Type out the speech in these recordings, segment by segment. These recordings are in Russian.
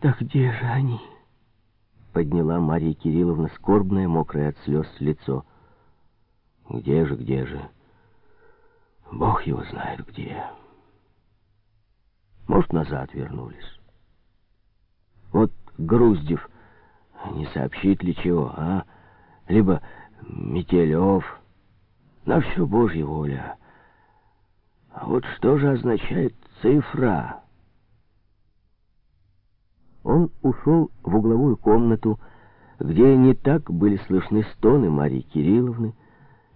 Да где же они? Подняла Мария Кирилловна скорбное, мокрое от слез лицо. Где же, где же? Бог его знает где. Может, назад вернулись. Вот Груздев не сообщит ли чего, а? Либо Метелев. На все Божья воля. А вот что же означает цифра? Он ушел в угловую комнату, где не так были слышны стоны Марии Кирилловны,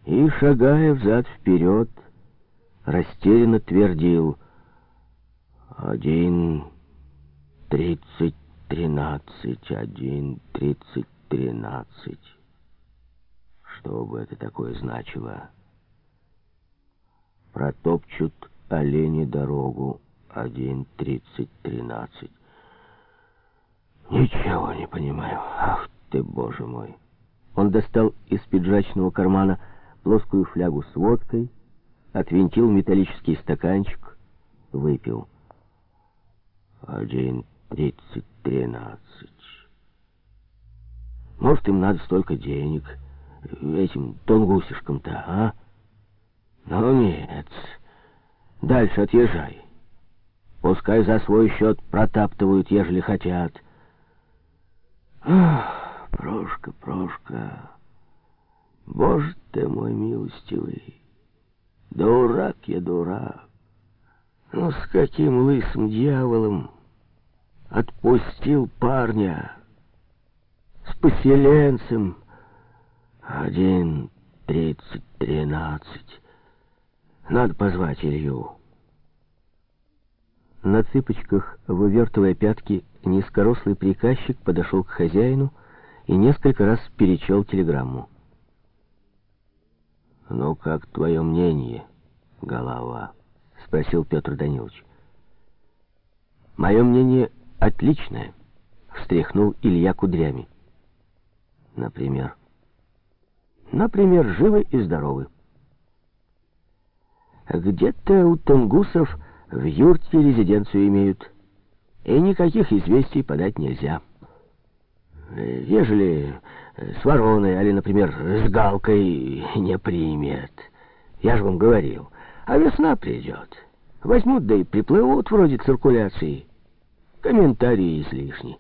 и, шагая взад-вперед, растерянно твердил «Один, тридцать, тринадцать, один, тридцать, тринадцать». Что бы это такое значило? Протопчут олени дорогу, один, тридцать, тринадцать. Ничего не понимаю. Ах ты, боже мой. Он достал из пиджачного кармана плоскую флягу с водкой, отвинтил металлический стаканчик, выпил. Один тридцать тринадцать. Может, им надо столько денег, этим тонгусишкам-то, а? Ну, нет. Дальше отъезжай. Пускай за свой счет протаптывают, ежели хотят. Прошка, Прошка, Боже ты мой милостивый, дурак я дурак. Ну, с каким лысым дьяволом отпустил парня, с поселенцем, один тридцать тринадцать. Надо позвать Илью. На цыпочках, вывертывая пятки, низкорослый приказчик подошел к хозяину и несколько раз перечел телеграмму. «Ну, как твое мнение, голова?» — спросил Петр Данилович. «Мое мнение отличное», — встряхнул Илья кудрями. «Например?» «Например, живы и здоровы». «Где-то у тунгусов в юрте резиденцию имеют» и никаких известий подать нельзя. Ежели с вороной, или, например, с галкой не примет, я же вам говорил, а весна придет. Возьмут, да и приплывут вроде циркуляции. Комментарии излишни.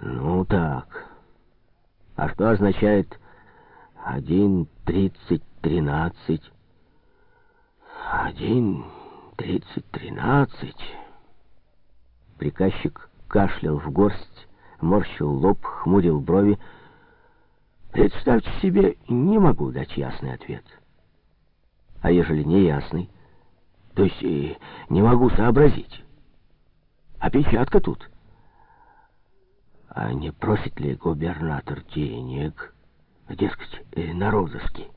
Ну так. А что означает один тридцать тринадцать? Один тридцать тринадцать... Приказчик кашлял в горсть, морщил лоб, хмурил брови. Представьте себе, не могу дать ясный ответ. А ежели не ясный, то есть и не могу сообразить. Опечатка тут. А не просит ли губернатор денег, дескать, э, на розыске?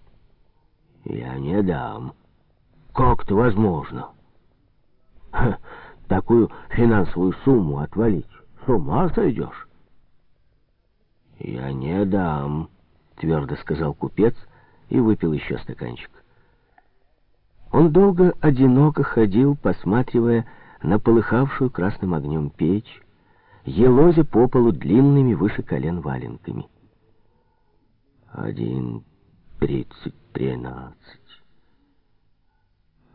Я не дам. Как-то возможно. Ха такую финансовую сумму отвалить. С ума сойдешь. «Я не дам», — твердо сказал купец и выпил еще стаканчик. Он долго одиноко ходил, посматривая на полыхавшую красным огнем печь, елозя по полу длинными выше колен валенками. Один тридцать тринадцать.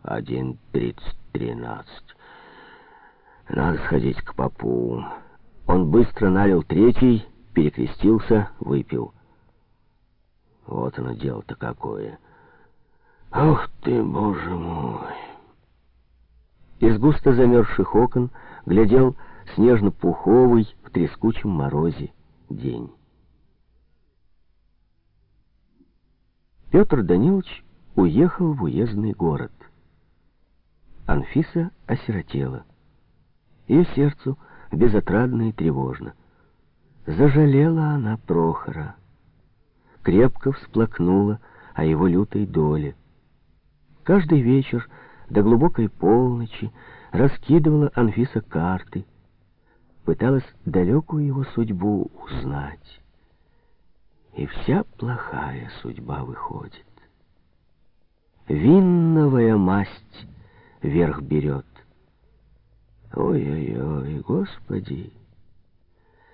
Один тридцать тринадцать. Надо сходить к попу. Он быстро налил третий, перекрестился, выпил. Вот оно дело-то какое. Ох ты, боже мой! Из густо замерзших окон глядел снежно-пуховый в трескучем морозе день. Петр Данилович уехал в уездный город. Анфиса осиротела. Ее сердцу безотрадно и тревожно. Зажалела она Прохора. Крепко всплакнула о его лютой доле. Каждый вечер до глубокой полночи раскидывала Анфиса карты, пыталась далекую его судьбу узнать. И вся плохая судьба выходит. Винновая масть верх берет. Ой-ой-ой, господи!